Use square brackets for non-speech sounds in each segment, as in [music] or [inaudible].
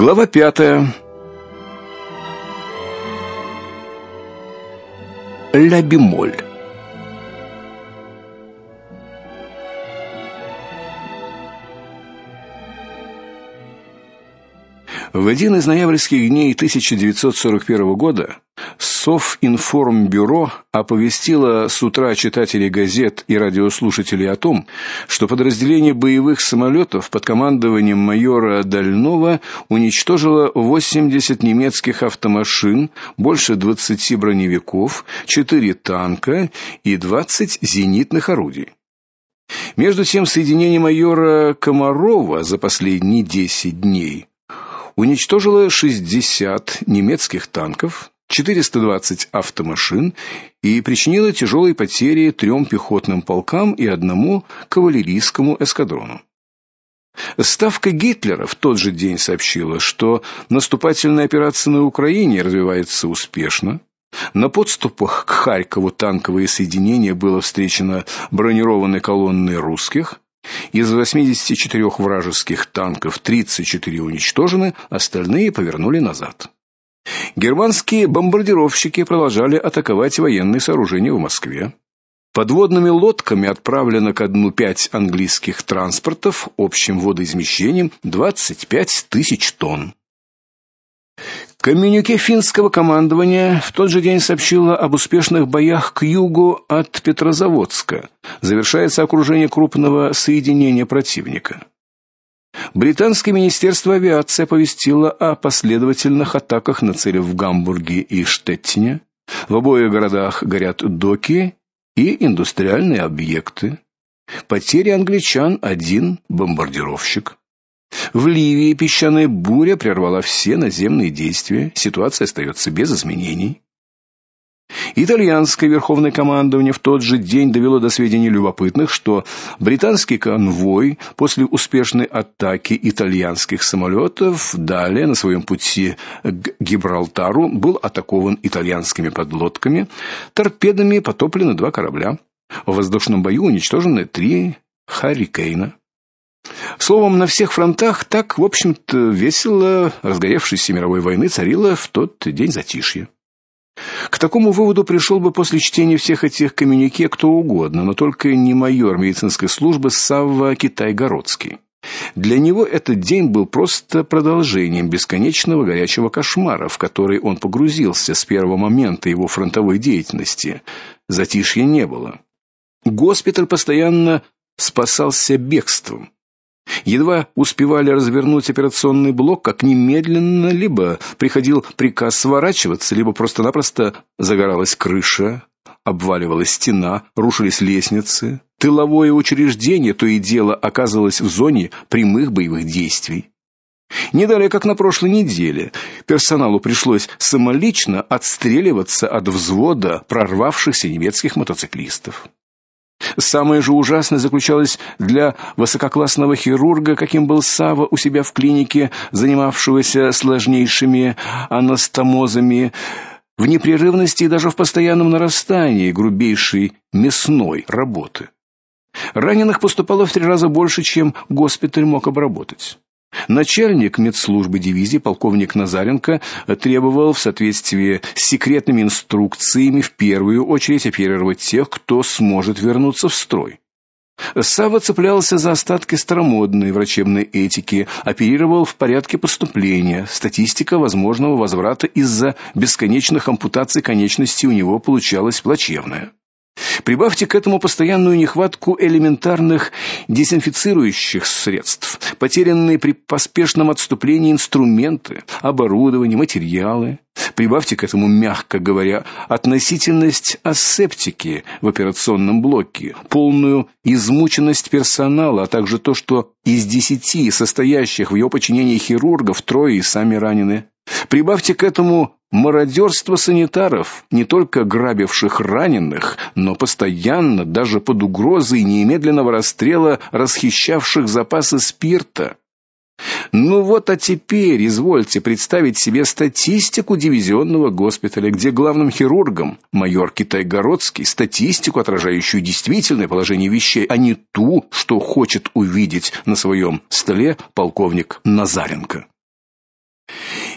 Глава пятая. Ля бемоль. В один из ноябрьских дней 1941 года Совинформбюро оповестило с утра читателей газет и радиослушателей о том, что подразделение боевых самолетов под командованием майора Дальнова уничтожило 80 немецких автомашин, больше 20 броневиков, 4 танка и 20 зенитных орудий. Между тем, соединение майора Комарова за последние 10 дней уничтожило 60 немецких танков, 420 автомашин и причинило тяжелые потери трем пехотным полкам и одному кавалерийскому эскадрону. Ставка Гитлера в тот же день сообщила, что наступательная операция на Украине развивается успешно. На подступах к Харькову танковое соединение было встречено бронированной колонной русских. Из 84 вражеских танков 34 уничтожены, остальные повернули назад. Германские бомбардировщики продолжали атаковать военные сооружения в Москве. Подводными лодками отправлено ко дну пять английских транспортов общим водоизмещением 25 тысяч тонн. Коммюнике финского командования в тот же день сообщило об успешных боях к югу от Петрозаводска. Завершается окружение крупного соединения противника. Британское министерство авиации оповестило о последовательных атаках на цели в Гамбурге и Штеттине. В обоих городах горят доки и индустриальные объекты. Потери англичан один бомбардировщик. В Ливии песчаная буря прервала все наземные действия. Ситуация остается без изменений. Итальянское верховное командование в тот же день довело до сведения любопытных, что британский конвой после успешной атаки итальянских самолетов далее на своем пути к Гибралтару был атакован итальянскими подлодками, торпедами потоплены два корабля. В воздушном бою уничтожены три Харрикейна. Словом, на всех фронтах так, в общем-то, весело разгоревшейся мировой войны царило в тот день затишье. К такому выводу пришел бы после чтения всех этих коммюнике кто угодно, но только не майор медицинской службы Савва Китайгородский. Для него этот день был просто продолжением бесконечного горячего кошмара, в который он погрузился с первого момента его фронтовой деятельности. Затишья не было. Госпиталь постоянно спасался бегством. Едва успевали развернуть операционный блок, как немедленно либо приходил приказ сворачиваться, либо просто-напросто загоралась крыша, обваливалась стена, рушились лестницы. Тыловое учреждение то и дело оказывалось в зоне прямых боевых действий. Не далее, как на прошлой неделе, персоналу пришлось самолично отстреливаться от взвода прорвавшихся немецких мотоциклистов. Самое же ужасное заключалось для высококлассного хирурга, каким был Сава у себя в клинике, занимавшегося сложнейшими анастомозами, в непрерывности и даже в постоянном нарастании грубейшей мясной работы. Раненых поступало в три раза больше, чем госпиталь мог обработать. Начальник медслужбы дивизии полковник Назаренко требовал в соответствии с секретными инструкциями в первую очередь оперировать тех, кто сможет вернуться в строй. Сава цеплялся за остатки старомодной врачебной этики, оперировал в порядке поступления. Статистика возможного возврата из-за бесконечных ампутаций конечностей у него получалась плачевная. Прибавьте к этому постоянную нехватку элементарных дезинфицирующих средств, потерянные при поспешном отступлении инструменты, оборудование, материалы. Прибавьте к этому, мягко говоря, относительность асептики в операционном блоке, полную измученность персонала, а также то, что из десяти состоящих в его подчинении хирургов трое и сами ранены. Прибавьте к этому мародерство санитаров, не только грабивших раненых, но постоянно даже под угрозой немедленного расстрела расхищавших запасы спирта. Ну вот, а теперь извольте представить себе статистику дивизионного госпиталя, где главным хирургом майор Китайгородский статистику, отражающую действительное положение вещей, а не ту, что хочет увидеть на своем столе полковник Назаренко.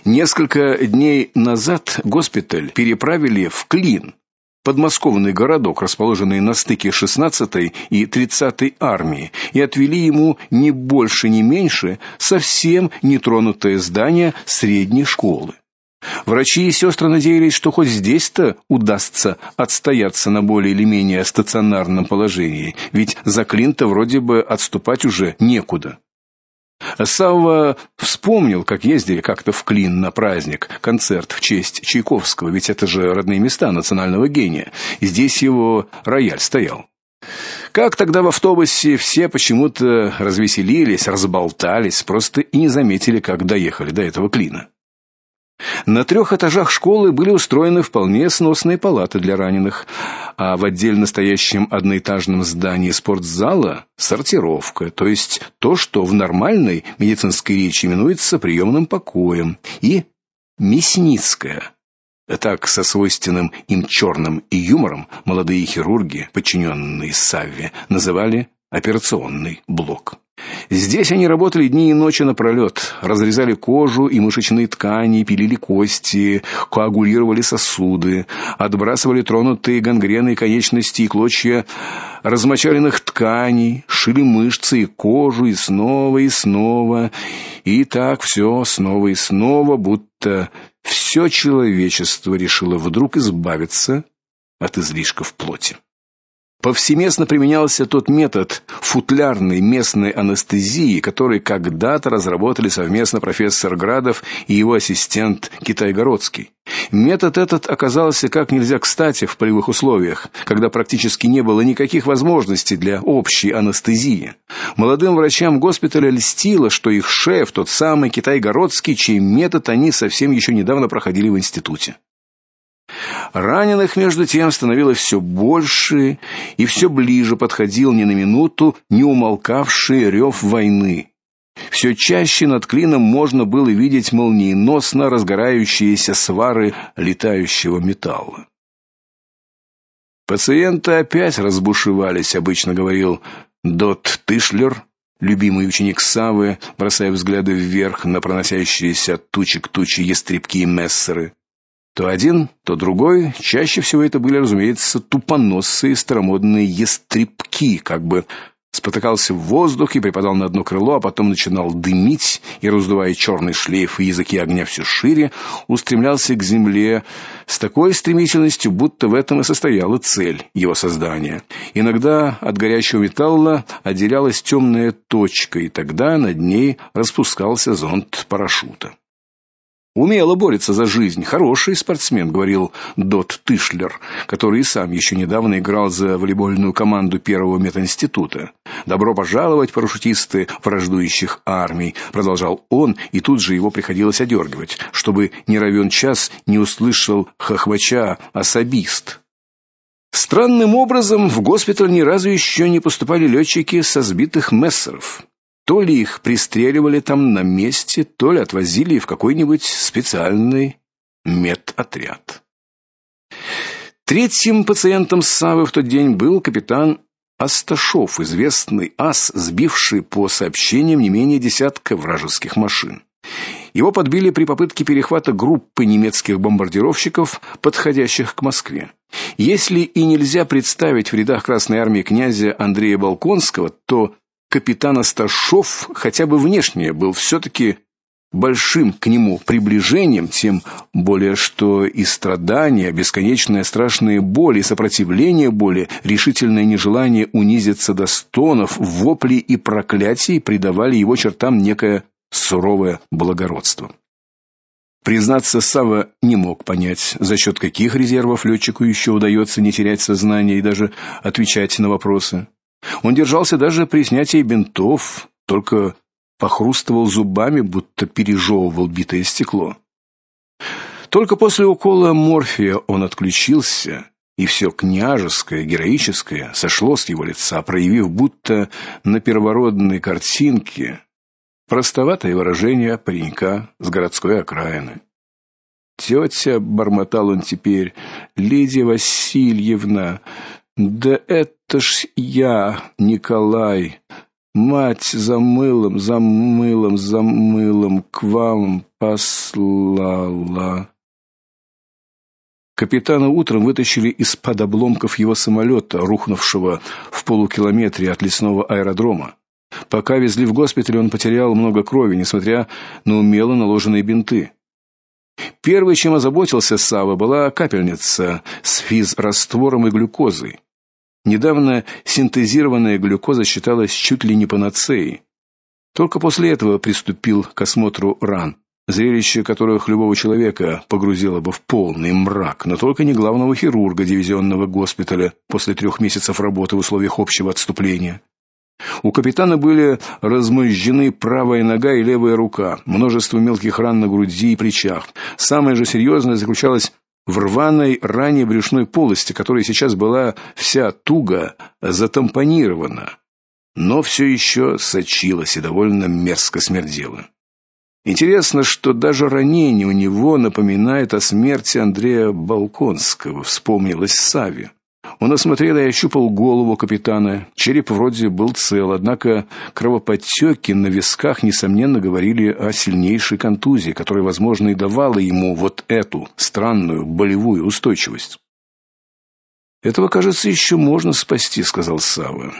Несколько дней назад госпиталь переправили в Клин, подмосковный городок, расположенный на стыке 16-й и 30-й армии, и отвели ему не больше, не меньше совсем нетронутое здание средней школы. Врачи и сестры надеялись, что хоть здесь-то удастся отстояться на более или менее стационарном положении, ведь за Клинта вроде бы отступать уже некуда. Савва вспомнил, как ездили как-то в Клин на праздник, концерт в честь Чайковского, ведь это же родные места национального гения. И здесь его рояль стоял. Как тогда в автобусе все почему-то развеселились, разболтались, просто и не заметили, как доехали до этого Клина. На трех этажах школы были устроены вполне сносные палаты для раненых, а в отдельно стоящем одноэтажном здании спортзала сортировка, то есть то, что в нормальной медицинской речи именуется приемным покоем, и мясницкая. Так со свойственным им черным и юмором молодые хирурги, подчиненные Савве, называли операционный блок. Здесь они работали дни и ночи напролет, разрезали кожу и мышечные ткани, пилили кости, коагулировали сосуды, отбрасывали тронутые гангреной конечности и клочья размочаленных тканей, шили мышцы и кожу и снова и снова, и так все снова и снова, будто все человечество решило вдруг избавиться от излишков плоти. Повсеместно применялся тот метод футлярной местной анестезии, который когда-то разработали совместно профессор Градов и его ассистент Китайгородский. Метод этот оказался как нельзя кстати в полевых условиях, когда практически не было никаких возможностей для общей анестезии. Молодым врачам госпиталя льстило, что их шеф тот самый Китайгородский, чей метод они совсем еще недавно проходили в институте. Раненых между тем становилось все больше, и все ближе подходил ни на минуту не умолкавший рев войны. Все чаще над клином можно было видеть молниеносно разгорающиеся свары летающего металла. Пациенты опять разбушевались, обычно говорил Дот Тышлер, любимый ученик Савы, бросая взгляды вверх на проносящиеся от тучи к туче ястребки и мессеры. То один, то другой, чаще всего это были, разумеется, тупоносые старомодные ястребки, как бы спотыкался в воздух и припадал на одно крыло, а потом начинал дымить и раздувая черный шлейф и языки огня все шире, устремлялся к земле с такой стремительностью, будто в этом и состояла цель его создания. Иногда от горячего металла отделялась темная точка, и тогда над ней распускался зонд парашюта. Умело борется за жизнь, хороший спортсмен, говорил Дот Тышлер, который и сам еще недавно играл за волейбольную команду первого мединститута. Добро пожаловать, парашютисты враждующих армий, продолжал он, и тут же его приходилось одергивать, чтобы не равен час не услышал хохвача особист. Странным образом в госпиталь ни разу еще не поступали летчики со сбитых мессеров. То ли их пристреливали там на месте, то ли отвозили в какой-нибудь специальный медотряд. Третьим пациентом Савы в тот день был капитан Асташов, известный ас, сбивший по сообщениям не менее десятка вражеских машин. Его подбили при попытке перехвата группы немецких бомбардировщиков, подходящих к Москве. Если и нельзя представить в рядах Красной армии князя Андрея Балконского, то капитан Асташов хотя бы внешне был все таки большим к нему приближением, тем более что и страдания, бесконечная страшная боль и сопротивление боли, решительное нежелание унизиться до стонов, вопли и проклятий придавали его чертам некое суровое благородство. Признаться, Сава не мог понять, за счет каких резервов летчику еще удается не терять сознание и даже отвечать на вопросы. Он держался даже при снятии бинтов, только похрустывал зубами, будто пережевывал битое стекло. Только после укола морфия он отключился, и все княжеское, героическое сошло с его лица, проявив будто на первородной картинке простоватое выражение паренька с городской окраины. «Тетя», — бормотал он теперь, — «Лидия Васильевна, да это ж я, Николай. Мать за мылом, за мылом, за мылом к вам послала. Капитана утром вытащили из-под обломков его самолета, рухнувшего в полукилометре от лесного аэродрома. Пока везли в госпиталь, он потерял много крови, несмотря на умело наложенные бинты. Первое, чем озаботился Сава, была капельница с физраствором и глюкозой. Недавно синтезированная глюкоза считалась чуть ли не панацеей. Только после этого приступил к осмотру ран зрелище которых любого человека погрузило бы в полный мрак, но только не главного хирурга дивизионного госпиталя после трех месяцев работы в условиях общего отступления. У капитана были размозжены правая нога и левая рука, множество мелких ран на груди и плечах. Самое же серьезное заключалось в рваной ране брюшной полости, которая сейчас была вся туго затампонирована, но все еще сочилась и довольно мерзко смердела. Интересно, что даже ранение у него напоминает о смерти Андрея Балконского, вспомнилось Саве. Он осмотрел и ощупал голову капитана. Череп вроде был цел, однако кровоподтеки на висках несомненно говорили о сильнейшей контузии, которая, возможно, и давала ему вот эту странную болевую устойчивость. Этого, кажется, еще можно спасти, сказал Сава.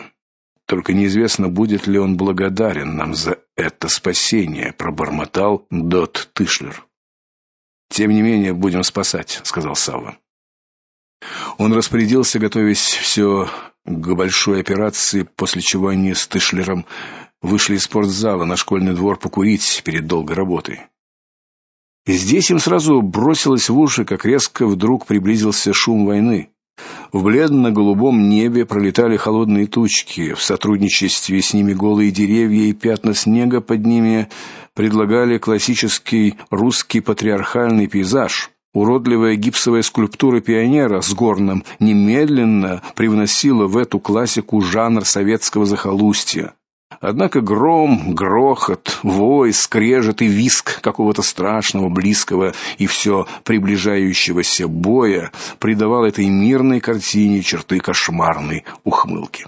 Только неизвестно, будет ли он благодарен нам за это спасение, пробормотал Дот Тышлер. Тем не менее, будем спасать, сказал Савва. Он распорядился, готовясь все к большой операции, после чего они с Тышлером вышли из спортзала на школьный двор покурить перед долгой работой. И здесь им сразу бросилось в уши, как резко вдруг приблизился шум войны. В бледно-голубом небе пролетали холодные тучки, в сотрудничестве с ними голые деревья и пятна снега под ними предлагали классический русский патриархальный пейзаж. Уродливая гипсовая скульптура пионера с горным немедленно привносила в эту классику жанр советского захолустья. Однако гром, грохот, вой, скрежет и виск какого-то страшного, близкого и все приближающегося боя придавал этой мирной картине черты кошмарной ухмылки.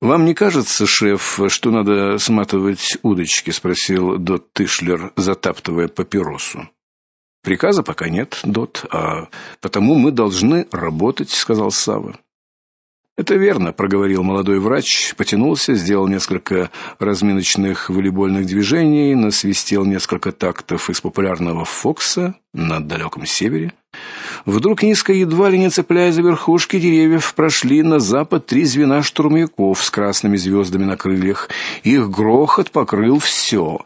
Вам не кажется, шеф, что надо сматывать удочки, спросил Дот Тышлер, затаптывая папиросу. Приказа пока нет, Дот, а потому мы должны работать, сказал Сава. Это верно, проговорил молодой врач, потянулся, сделал несколько разминочных волейбольных движений, насвистел несколько тактов из популярного фокса на далеком севере. Вдруг низко, едва ли не цепляясь за верхушки деревьев, прошли на запад три звена штурмовиков с красными звездами на крыльях. Их грохот покрыл все.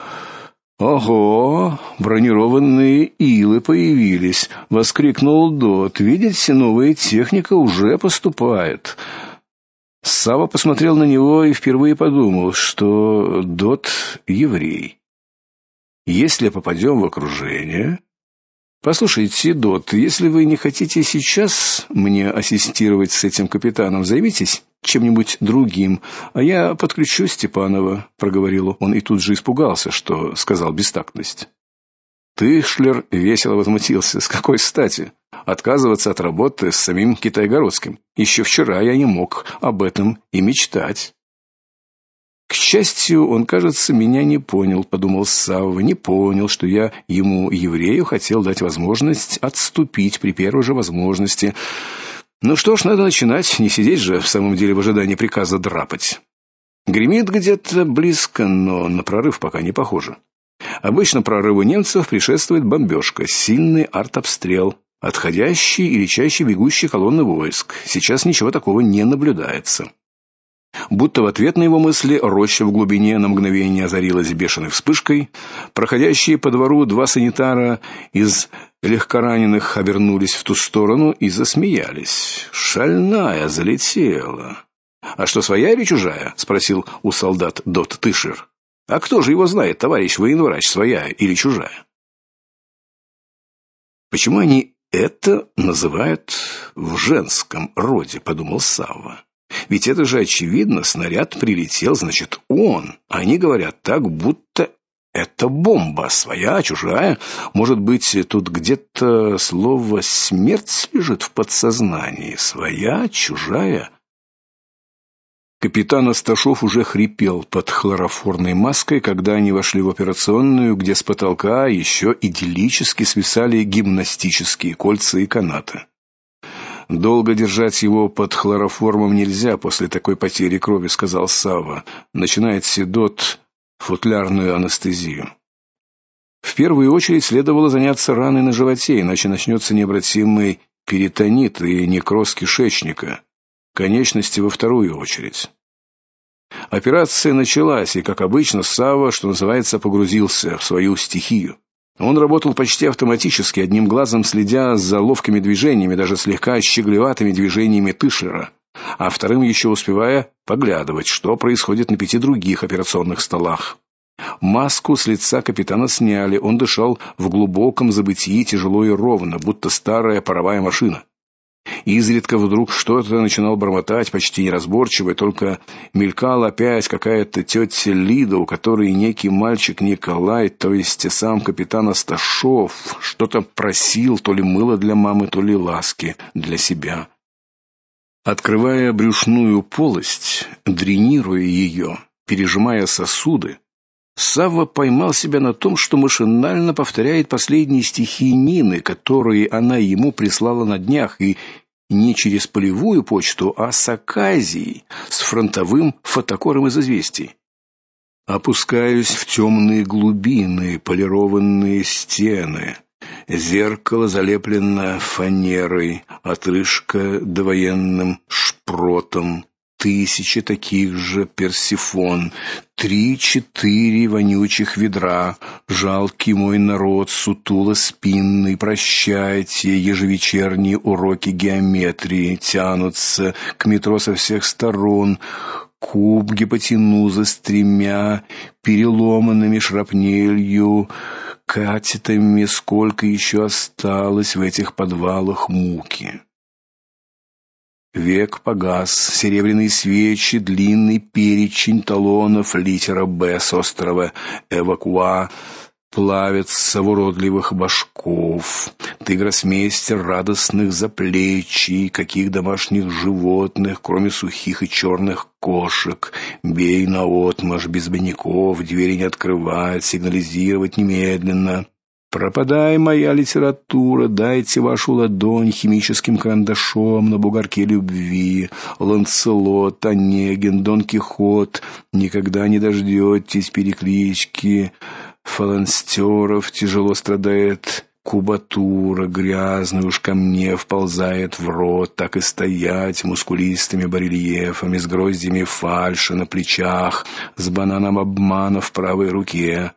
Ого, бронированные илы появились, воскликнул Дот. Видите, новая техника уже поступает. Сава посмотрел на него и впервые подумал, что Дот еврей. Если попадем в окружение, Послушайте, Дот, если вы не хотите сейчас мне ассистировать с этим капитаном, займитесь чем-нибудь другим, а я подключу Степанова, проговорил он и тут же испугался, что сказал бестактность. Тышлер весело возмутился: "С какой стати отказываться от работы с самим Китайгородским? Еще вчера я не мог об этом и мечтать". К счастью, он, кажется, меня не понял, подумал Савва, не понял, что я ему, еврею, хотел дать возможность отступить при первой же возможности. Ну что ж, надо начинать, не сидеть же в самом деле в ожидании приказа драпать. Гремит где-то близко, но на прорыв пока не похоже. Обычно прорыву немцев предшествует бомбежка, сильный артобстрел, отходящие или чаще бегущие колонны войск. Сейчас ничего такого не наблюдается. Будто в ответ на его мысли роща в глубине на мгновение озарилась бешеной вспышкой. Проходящие по двору два санитара из легкораненых обернулись в ту сторону и засмеялись. Шальная залетела. А что своя или чужая? спросил у солдат Дот Тышер. А кто же его знает, товарищ военврач, своя или чужая? Почему они это называют в женском роде, подумал Савва. Ведь это же очевидно, снаряд прилетел, значит, он. Они говорят так, будто это бомба, своя, чужая. Может быть, тут где-то слово смерть лежит в подсознании, своя, чужая. Капитан Асташов уже хрипел под хлороформной маской, когда они вошли в операционную, где с потолка еще идиллически свисали гимнастические кольца и канаты. Долго держать его под хлороформом нельзя после такой потери крови, сказал Сава. Начинает седот футлярную анестезию. В первую очередь следовало заняться раной на животе, иначе начнется необратимый перитонит и некроз кишечника. Конечности во вторую очередь. Операция началась, и, как обычно, Сава, что называется, погрузился в свою стихию. Он работал почти автоматически, одним глазом следя за ловкими движениями, даже слегка щеглеватыми движениями Тышера, а вторым еще успевая поглядывать, что происходит на пяти других операционных столах. Маску с лица капитана сняли, он дышал в глубоком забытии, тяжело и ровно, будто старая паровая машина. Изредка вдруг что-то начинал бормотать, почти неразборчиво, только мелькала опять какая-то тетя Лида, у которой некий мальчик Николай, то есть сам капитан Асташов, что-то просил, то ли мыло для мамы, то ли ласки для себя. Открывая брюшную полость, дренируя ее, пережимая сосуды, Савва поймал себя на том, что машинально повторяет последние стихи Нины, которые она ему прислала на днях, и не через полевую почту, а с оказией, с фронтовым фотокором из известий. Опускаюсь в темные глубины, полированные стены. Зеркало залеплено фанерой, отрыжка довоенным шпротом тысячи таких же персифон, три-четыре вонючих ведра. Жалкий мой народ, сутуло спинный, прощайте, ежевечерние уроки геометрии тянутся к метро со всех сторон. Куб гипотенузы с тремя переломанными шрапнелью катетами, сколько еще осталось в этих подвалах муки. Век погас, серебряные свечи, длинный перечень талонов литера Б с острова Эвакуа плавятся в уродливых башков. Ты гроссмейстер радостных заплечий, каких домашних животных, кроме сухих и черных кошек. Бей на наотмашь без беняков, двери не открывать, сигнализировать немедленно. Пропадай моя литература, дайте вашу ладонь химическим карандашом на бугорке любви. Ланселот, Онегин, Дон Кихот, никогда не дождетесь переклички. Фаланстеров тяжело страдает кубатура, грязный уж ко мне вползает в рот, так и стоять мускулистыми барельефами, с гроздями фальши на плечах, с бананом обмана в правой руке.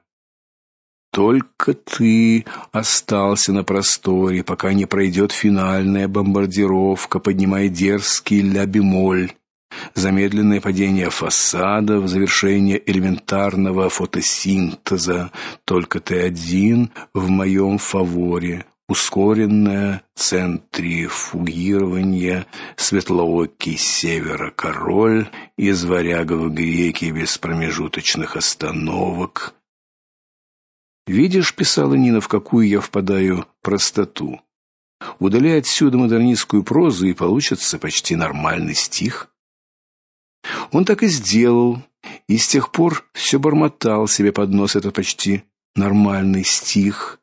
Только ты остался на просторе, пока не пройдет финальная бомбардировка, поднимая дерзкий ля-бемоль. Замедленное падение фасадов, завершение элементарного фотосинтеза. Только ты один в моем фаворе. Ускоренное центрифугирование, светлоокий севера король из варягов греки без промежуточных остановок. Видишь, писала Нина, в какую я впадаю простоту. Удаляй отсюда модернистскую прозу, и получится почти нормальный стих. Он так и сделал, и с тех пор все бормотал себе под нос этот почти нормальный стих.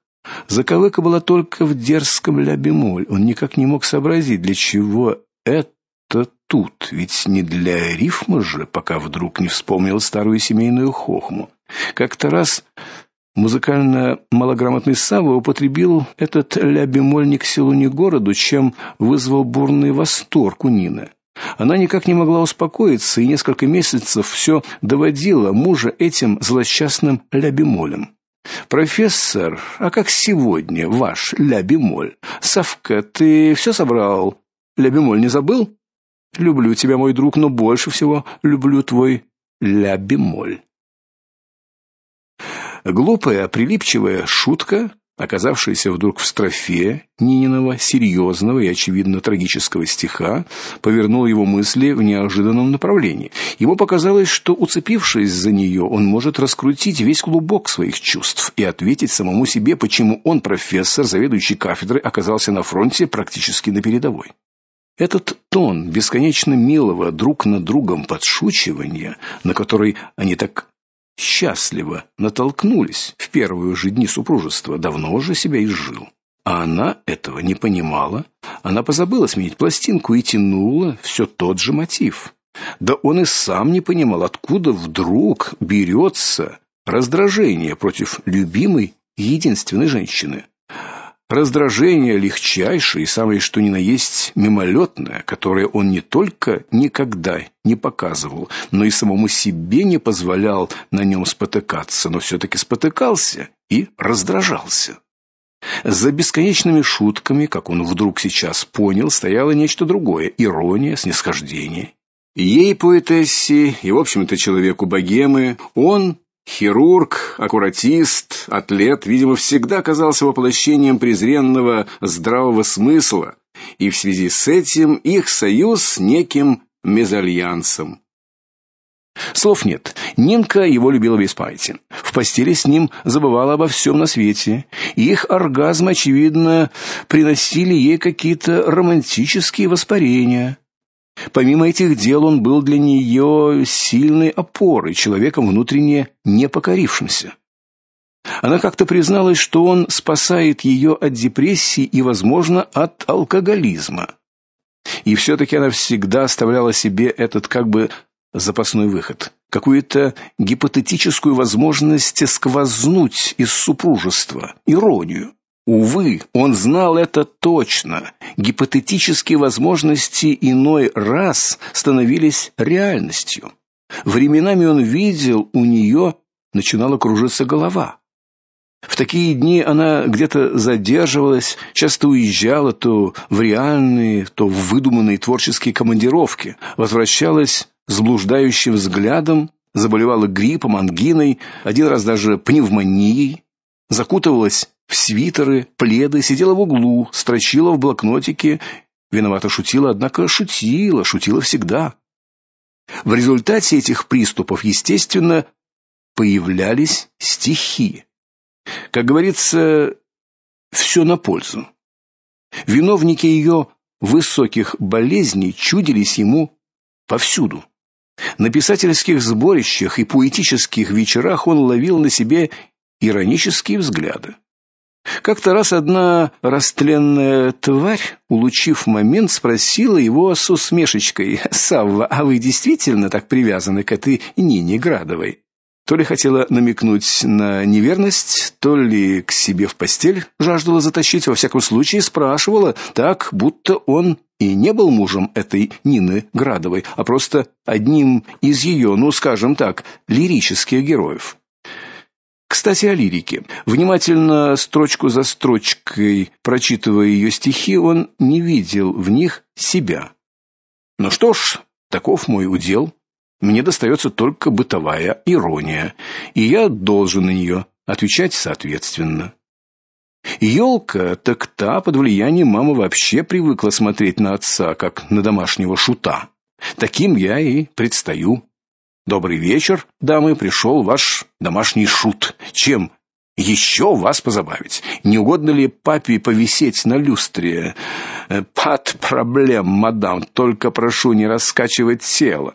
Заковыка была только в дерзком ля-бемоль. Он никак не мог сообразить, для чего это тут, ведь не для рифма же, пока вдруг не вспомнил старую семейную хохму. Как-то раз Музыкально малограмотный Савва употребил этот ля-бемоль не к селу, ни к городу, чем вызвал бурный восторг у Нины. Она никак не могла успокоиться и несколько месяцев все доводила мужа этим злосчастным ля-бемолем. Профессор, а как сегодня ваш ля-бемоль? Савка, ты все собрал? Ля-бемоль не забыл? Люблю тебя, мой друг, но больше всего люблю твой ля-бемоль. Глупая, прилипчивая шутка, оказавшаяся вдруг в строфе Нининого серьезного и очевидно трагического стиха, повернула его мысли в неожиданном направлении. Ему показалось, что уцепившись за нее, он может раскрутить весь клубок своих чувств и ответить самому себе, почему он, профессор, заведующий кафедрой, оказался на фронте практически на передовой. Этот тон бесконечно милого друг над другом подшучивания, на который они так счастливо натолкнулись в первые же дни супружества, давно уже себя изжил. А она этого не понимала. Она позабыла сменить пластинку и тянула все тот же мотив. Да он и сам не понимал, откуда вдруг берется раздражение против любимой единственной женщины. Раздражение легчайшее и самое что ни на есть мимолетное, которое он не только никогда не показывал, но и самому себе не позволял на нем спотыкаться, но все таки спотыкался и раздражался. За бесконечными шутками, как он вдруг сейчас понял, стояло нечто другое ирония, снисхождение. Ей поэтессе и, в общем-то, человеку богемы, он Хирург, аккуратист, атлет, видимо, всегда казался воплощением презренного здравого смысла, и в связи с этим их союз с неким мезальянсом. Слов нет. Нинка его любила без памяти. В постели с ним забывала обо всем на свете. Их оргазм очевидно приносили ей какие-то романтические воспарения. Помимо этих дел он был для нее сильной опорой, человеком внутренне непокорившимся. Она как-то призналась, что он спасает ее от депрессии и, возможно, от алкоголизма. И все таки она всегда оставляла себе этот как бы запасной выход, какую-то гипотетическую возможность сквознуть из супружества, иронию. Увы, он знал это точно. Гипотетические возможности иной раз становились реальностью. Временами он видел, у нее начинала кружиться голова. В такие дни она где-то задерживалась, часто уезжала то в реальные, то в выдуманные творческие командировки, возвращалась с блуждающим взглядом, заболевала гриппом, ангиной, один раз даже пневмонией, закутывалась в свитеры, пледы, сидела в углу, строчила в блокнотике, виновато шутила, однако шутила, шутила всегда. В результате этих приступов, естественно, появлялись стихи. Как говорится, все на пользу. Виновники ее высоких болезней чудились ему повсюду. На писательских сборищах и поэтических вечерах он ловил на себе иронические взгляды. Как-то раз одна растленная тварь, улучив момент, спросила его с усмешечкой: "Савва, а вы действительно так привязаны к этой Нине Градовой?" То ли хотела намекнуть на неверность, то ли к себе в постель жаждала затащить, во всяком случае спрашивала так, будто он и не был мужем этой Нины Градовой, а просто одним из ее, ну, скажем так, лирических героев. Кстати, о лирике. Внимательно строчку за строчкой прочитывая ее стихи, он не видел в них себя. Ну что ж, таков мой удел. Мне достается только бытовая ирония, и я должен на нее отвечать соответственно. Ёлка, так та под влиянием мамы вообще привыкла смотреть на отца как на домашнего шута. Таким я и предстаю. Добрый вечер, дамы, пришел ваш домашний шут. Чем еще вас позабавить? Не угодно ли папе повисеть на люстре? Э, Пад проблем, мадам, только прошу не раскачивать тело.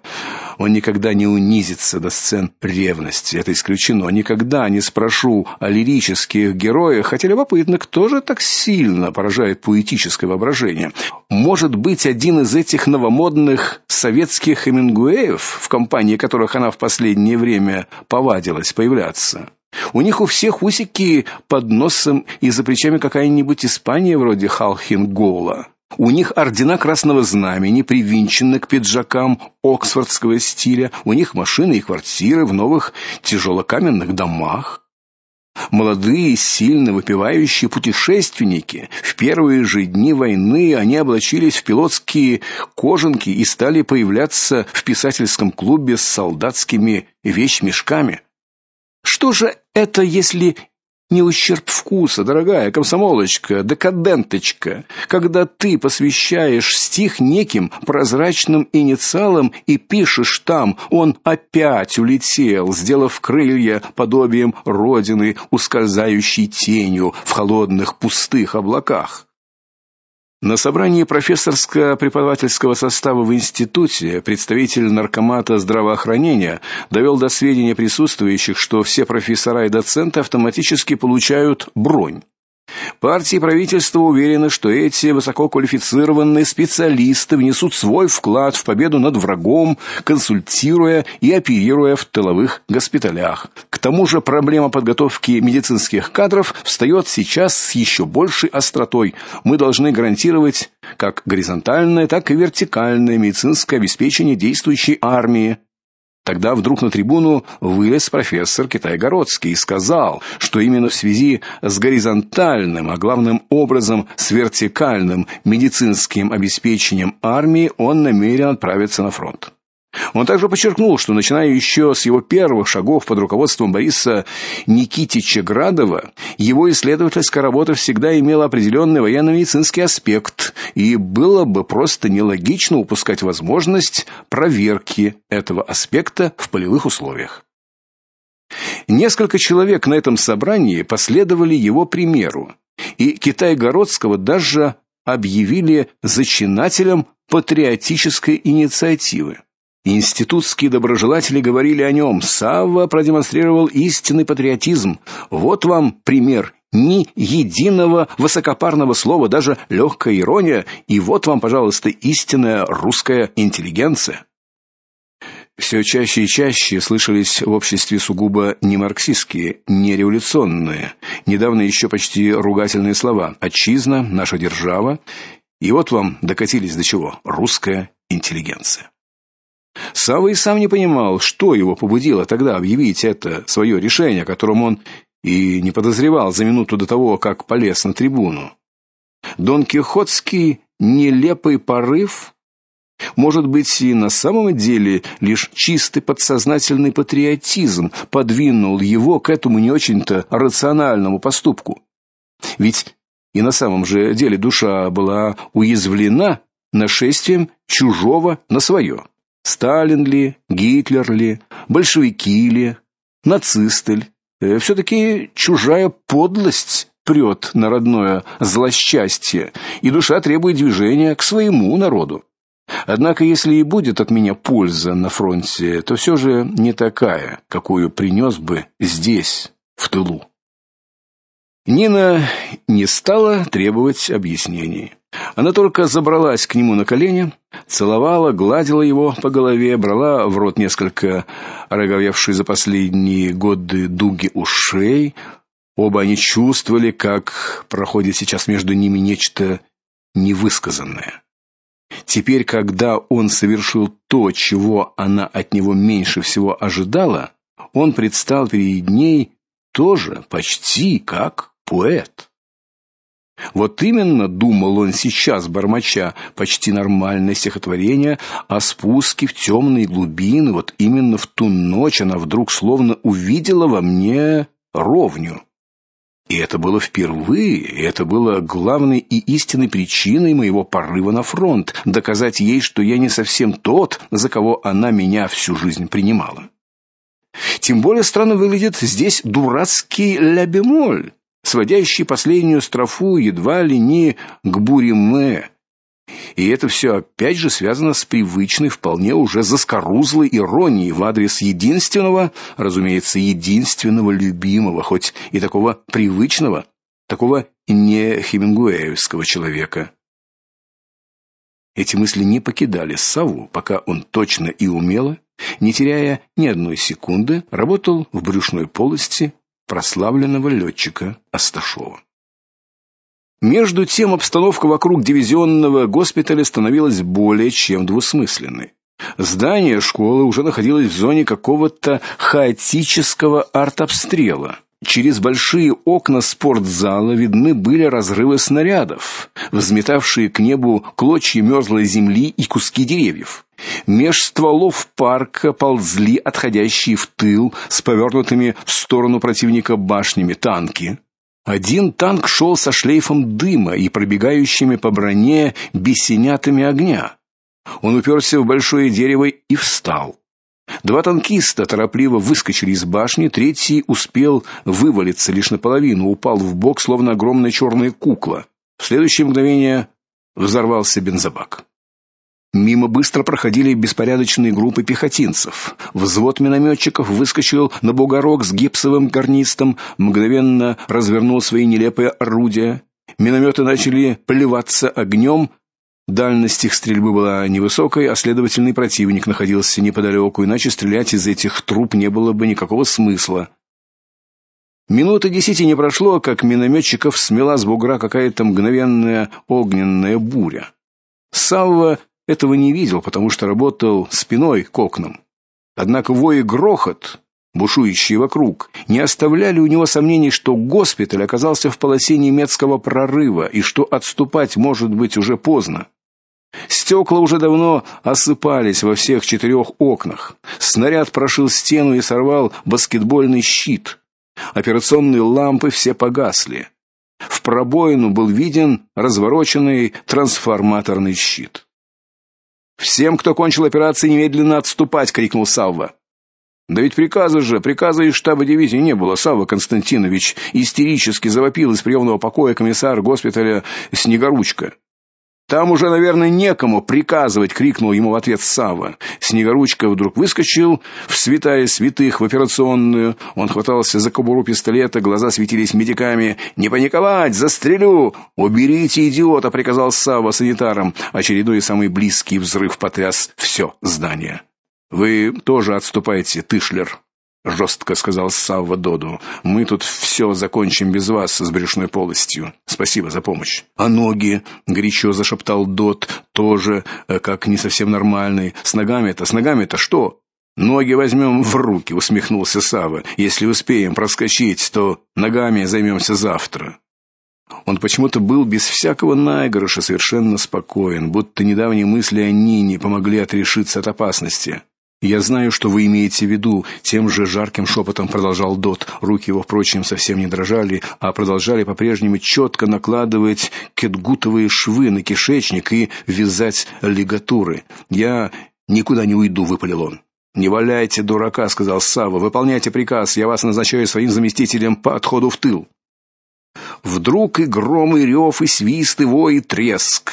Он никогда не унизится до сцен ревности, это исключено. Никогда не спрошу о лирических героях, хотя любопытно, кто же так сильно поражает поэтическое воображение. Может быть, один из этих новомодных советских Хемингуэев, в компании которых она в последнее время повадилась появляться. У них у всех усики под носом и за плечами какая-нибудь Испания вроде Халхингола. У них ордена Красного Знамени привинчены к пиджакам оксфордского стиля. У них машины и квартиры в новых тяжелокаменных домах. Молодые, сильно выпивающие путешественники. В первые же дни войны они облачились в пилотские кожанки и стали появляться в писательском клубе с солдатскими вещмешками. Что же это, если не ущерб вкуса, дорогая комсомолочка, декаденточка, когда ты посвящаешь стих неким прозрачным инициалам и пишешь там: он опять улетел, сделав крылья подобием родины, ускользающей тенью в холодных пустых облаках. На собрании профессорско-преподавательского состава в институте представитель наркомата здравоохранения довел до сведения присутствующих, что все профессора и доценты автоматически получают бронь. Партии и правительство уверены, что эти высококвалифицированные специалисты внесут свой вклад в победу над врагом, консультируя и оперируя в тыловых госпиталях. К тому же проблема подготовки медицинских кадров встает сейчас с еще большей остротой. Мы должны гарантировать как горизонтальное, так и вертикальное медицинское обеспечение действующей армии. Тогда вдруг на трибуну вылез профессор Китайгородский и сказал, что именно в связи с горизонтальным, а главным образом с вертикальным медицинским обеспечением армии он намерен отправиться на фронт. Он также подчеркнул, что начиная еще с его первых шагов под руководством Бориса Никитича Градова, его исследовательская работа всегда имела определенный военно-медицинский аспект, и было бы просто нелогично упускать возможность проверки этого аспекта в полевых условиях. Несколько человек на этом собрании последовали его примеру, и Китай-Городского даже объявили зачинателем патриотической инициативы. Институтские доброжелатели говорили о нем. Савва продемонстрировал истинный патриотизм. Вот вам пример ни единого высокопарного слова, даже легкая ирония, и вот вам, пожалуйста, истинная русская интеллигенция. Все чаще и чаще слышались в обществе сугубо не марксистские, не революционные, недавно еще почти ругательные слова: отчизна, наша держава. И вот вам докатились до чего: русская интеллигенция. Савва и сам не понимал, что его побудило тогда объявить это свое решение, о котором он и не подозревал за минуту до того, как полез на трибуну. Дон Кихотский нелепый порыв, может быть, и на самом деле лишь чистый подсознательный патриотизм подвинул его к этому не очень-то рациональному поступку. Ведь и на самом же деле душа была уязвлена нашествием чужого на свое. Сталин ли, Гитлер ли, большевики ли, нацисты ли. Э, все таки чужая подлость прет на родное злосчастье, и душа требует движения к своему народу. Однако, если и будет от меня польза на фронте, то все же не такая, какую принес бы здесь, в тылу. Нина не стала требовать объяснений. Она только забралась к нему на колени, целовала, гладила его по голове, брала в рот несколько роговевшие за последние годы дуги ушей. Оба они чувствовали, как проходит сейчас между ними нечто невысказанное. Теперь, когда он совершил то, чего она от него меньше всего ожидала, он предстал перед ней тоже почти как поэт. Вот именно думал он сейчас, бормоча почти нормальное стихотворение о спуске в темные глубины, вот именно в ту ночь она вдруг словно увидела во мне ровню. И это было впервые, и это было главной и истинной причиной моего порыва на фронт доказать ей, что я не совсем тот, за кого она меня всю жизнь принимала. Тем более странно выглядит здесь дурацкий ля бемоль сводящий последнюю строфу едва ли не к буриме. И это все опять же связано с привычной, вполне уже заскорузлой иронией в адрес единственного, разумеется, единственного любимого, хоть и такого привычного, такого не хемингуэевского человека. Эти мысли не покидали Саву, пока он точно и умело, не теряя ни одной секунды, работал в брюшной полости прославленного летчика Асташова. Между тем обстановка вокруг дивизионного госпиталя становилась более чем двусмысленной. Здание школы уже находилось в зоне какого-то хаотического артобстрела. Через большие окна спортзала видны были разрывы снарядов, взметавшие к небу клочья мерзлой земли и куски деревьев. Меж стволов парка ползли отходящие в тыл с повернутыми в сторону противника башнями танки. Один танк шел со шлейфом дыма и пробегающими по броне бесенятами огня. Он уперся в большое дерево и встал. Два танкиста торопливо выскочили из башни, третий успел вывалиться лишь наполовину, упал в бок, словно огромная черная кукла. В следующее мгновение взорвался бензобак. Мимо быстро проходили беспорядочные группы пехотинцев. Взвод минометчиков выскочил на бугорок с гипсовым гарнистом, мгновенно развернул свои нелепые орудия. Минометы начали плеваться огнем. Дальность их стрельбы была невысокой, а следовательно, противник находился неподалеку, иначе стрелять из этих труб не было бы никакого смысла. Минуты десяти не прошло, как минометчиков смела с бугра какая-то мгновенная огненная буря. Савва этого не видел, потому что работал спиной к окнам. Однако вой и грохот, бушующие вокруг, не оставляли у него сомнений, что госпиталь оказался в полосе немецкого прорыва и что отступать может быть уже поздно. Стекла уже давно осыпались во всех четырех окнах. Снаряд прошил стену и сорвал баскетбольный щит. Операционные лампы все погасли. В пробоину был виден развороченный трансформаторный щит. Всем, кто кончил операцию, немедленно отступать, крикнул Савва. Да ведь приказа же, приказа из штаба дивизии не было, Савва Константинович истерически завопил из приемного покоя комиссар госпиталя Снегоручка. Там уже, наверное, некому приказывать, крикнул ему в ответ Сава. Снегоручка вдруг выскочил в святая святых в операционную. Он хватался за кобуру пистолета, глаза светились медиками. Не паниковать, застрелю. Уберите идиота, приказал Сава санитарам. Очередной самый близкий взрыв потряс все здание. Вы тоже отступайте, Тышлер, жестко сказал Савва Доду. Мы тут все закончим без вас с брюшной полостью. Спасибо за помощь. А ноги, горячо зашептал Дот, тоже э, как не совсем нормальный. С ногами-то, с ногами-то что? Ноги возьмем в руки, усмехнулся Савва. Если успеем проскочить, то ногами займемся завтра. Он почему-то был без всякого наигрыша совершенно спокоен, будто недавние мысли о Нине помогли отрешиться от опасности. Я знаю, что вы имеете в виду, тем же жарким шепотом продолжал Дот. Руки его, впрочем, совсем не дрожали, а продолжали по-прежнему четко накладывать кетгутовые швы на кишечник и вязать лигатуры. Я никуда не уйду, выпалил он. Не валяйте дурака, сказал Сава. Выполняйте приказ. Я вас назначаю своим заместителем по отходу в тыл. Вдруг и гром, рев, и свист, и вой, и треск.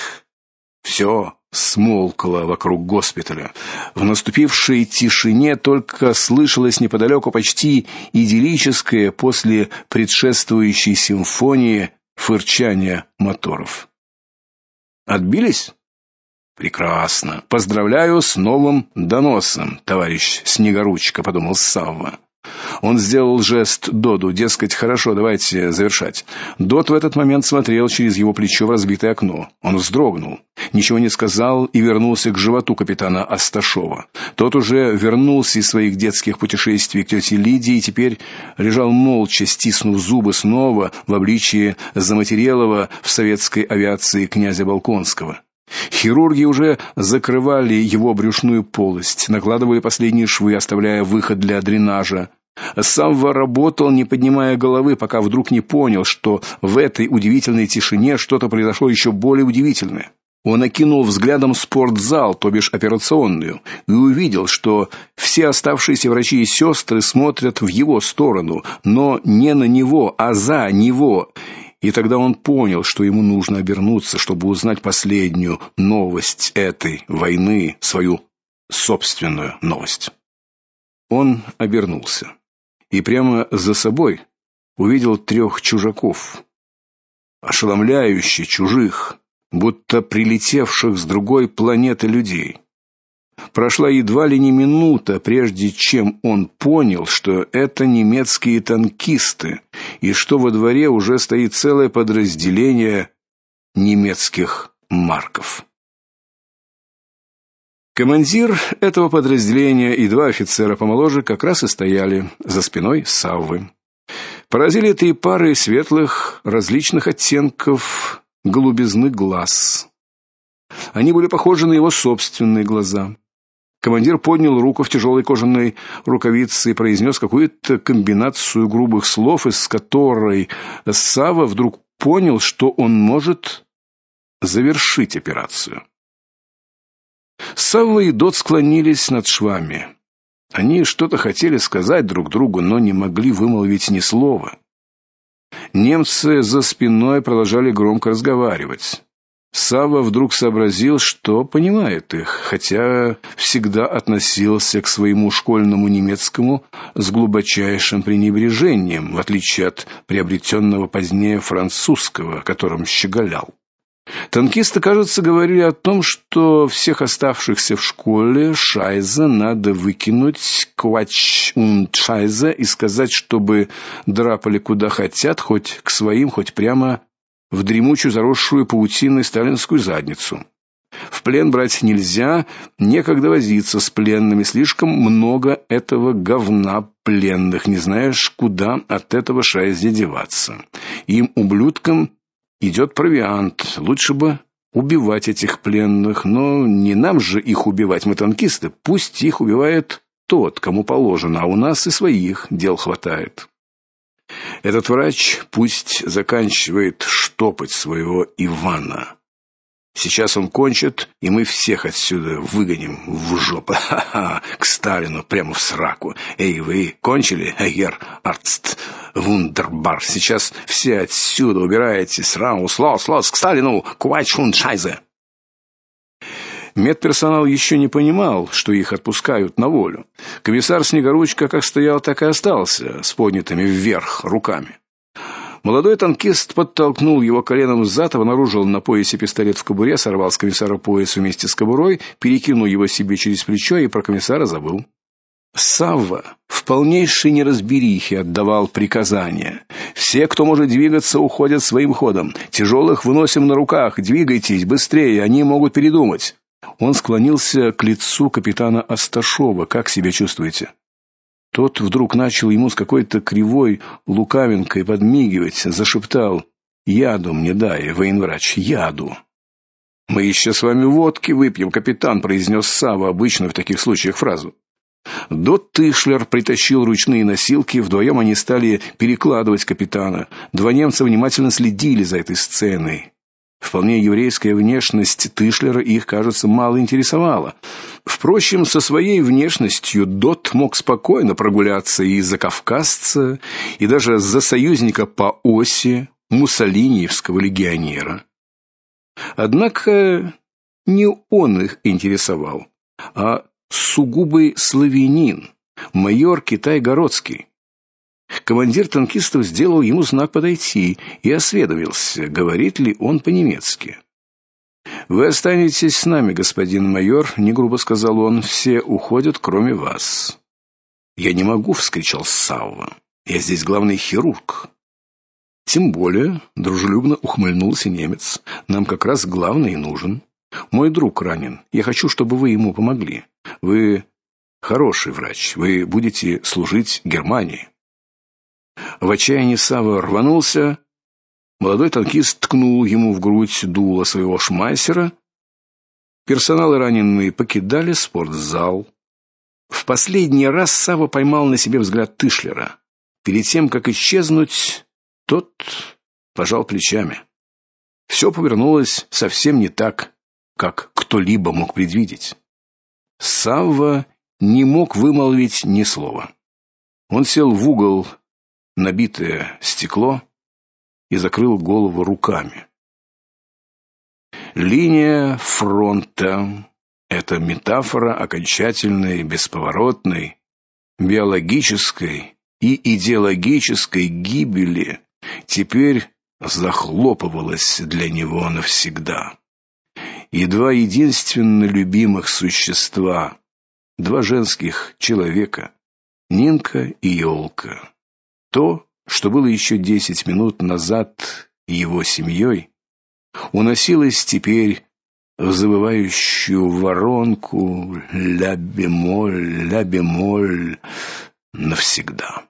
Все смолкло вокруг госпиталя. В наступившей тишине только слышалось неподалеку почти идиллическое после предшествующей симфонии фырчание моторов. Отбились? Прекрасно. Поздравляю с новым доносом, товарищ Снегоручка, подумал Савва. Он сделал жест Доду, дескать, хорошо, давайте завершать. Дод в этот момент смотрел через его плечо в разбитое окно. Он вздрогнул, ничего не сказал и вернулся к животу капитана Асташова. Тот уже вернулся из своих детских путешествий к тете Лидии и теперь лежал молча, стиснув зубы снова в обличии заматерелого в советской авиации князя Балконского. Хирурги уже закрывали его брюшную полость, накладывали последние швы, оставляя выход для дренажа. Савва работал, не поднимая головы, пока вдруг не понял, что в этой удивительной тишине что-то произошло еще более удивительное. Он окинул взглядом спортзал, то бишь операционную, и увидел, что все оставшиеся врачи и сестры смотрят в его сторону, но не на него, а за него. И тогда он понял, что ему нужно обернуться, чтобы узнать последнюю новость этой войны, свою собственную новость. Он обернулся и прямо за собой увидел трех чужаков, ошеломляюще чужих, будто прилетевших с другой планеты людей. Прошла едва ли не минута, прежде чем он понял, что это немецкие танкисты и что во дворе уже стоит целое подразделение немецких марков. Командир этого подразделения и два офицера помоложе как раз и стояли за спиной Саввы. Поразили этой пары светлых различных оттенков голубизны глаз. Они были похожи на его собственные глаза. Командир поднял руку в тяжелой кожаной рукавице и произнес какую-то комбинацию грубых слов, из которой Сава вдруг понял, что он может завершить операцию. Савва и Дот склонились над швами. Они что-то хотели сказать друг другу, но не могли вымолвить ни слова. Немцы за спиной продолжали громко разговаривать. Сава вдруг сообразил, что понимает их, хотя всегда относился к своему школьному немецкому с глубочайшим пренебрежением, в отличие от приобретенного позднее французского, которым щеголял. Танкисты, кажется, говорили о том, что всех оставшихся в школе шайза надо выкинуть квач und шайза и сказать, чтобы драпали куда хотят, хоть к своим, хоть прямо в дремучую заросшую паутиной сталинскую задницу. В плен брать нельзя, некогда возиться с пленными, слишком много этого говна пленных, не знаешь, куда от этого шайзе деваться. Им ублюдкам идет провиант. Лучше бы убивать этих пленных, но не нам же их убивать, мы танкисты. Пусть их убивает тот, кому положено, а у нас и своих дел хватает. Этот врач пусть заканчивает штопать своего Ивана. Сейчас он кончит, и мы всех отсюда выгоним в жопу. [laughs] Ха-ха, к Сталину прямо в сраку. Эй, вы кончили, Гер Арцт Вундербар? Сейчас все отсюда убираетесь. Раус, лос, лос, к Сталину, квайчхун шайзе. Медперсонал еще не понимал, что их отпускают на волю. Комиссар Снегоручка как стоял, так и остался с поднятыми вверх руками. Молодой танкист подтолкнул его коленом взад, обнаружил на поясе пистолет в кобуре, сорвал с комиссара пояс вместе с кобурой, перекинул его себе через плечо и про комиссара забыл. Савва в полнейшей неразберихе отдавал приказания. Все, кто может двигаться, уходят своим ходом. Тяжелых выносим на руках. Двигайтесь быстрее, они могут передумать. Он склонился к лицу капитана Асташова. Как себя чувствуете? Тот вдруг начал ему с какой-то кривой лукавинкой подмигивать, зашептал: "Яду мне дай, военврач, яду". Мы еще с вами водки выпьем, капитан, произнес Сава обычно в таких случаях фразу. Дот Тышлер притащил ручные носилки, вдвоем они стали перекладывать капитана. Два немца внимательно следили за этой сценой. Вполне еврейская внешность Тышлера их, кажется, мало интересовала. Впрочем, со своей внешностью Дот мог спокойно прогуляться и за кавказца, и даже за союзника по оси муссолиниевского легионера. Однако не он их интересовал, а сугубый славянин, майор Китай-Городский. Командир танкистов сделал ему знак подойти и осведомился, говорит ли он по-немецки. Вы останетесь с нами, господин майор, не грубо сказал он. Все уходят, кроме вас. Я не могу, вскричал Савва. Я здесь главный хирург. Тем более, дружелюбно ухмыльнулся немец. Нам как раз главный нужен. Мой друг ранен. Я хочу, чтобы вы ему помогли. Вы хороший врач. Вы будете служить Германии. В отчаянии Сава рванулся. Молодой танкист ткнул ему в грудь дуло своего шмайсера. Персонал раненые покидали спортзал. В последний раз Сава поймал на себе взгляд Тышлера. Перед тем как исчезнуть, тот пожал плечами. Все повернулось совсем не так, как кто-либо мог предвидеть. Савва не мог вымолвить ни слова. Он сел в угол набитое стекло и закрыл голову руками. Линия фронта это метафора окончательной, бесповоротной, биологической и идеологической гибели теперь захлопывалась для него навсегда. И два единственно любимых существа, два женских человека, Нинка и Ёлка то, что было еще десять минут назад его семьей, уносилось теперь в забывающую воронку ля бемоль, ля бемоль навсегда.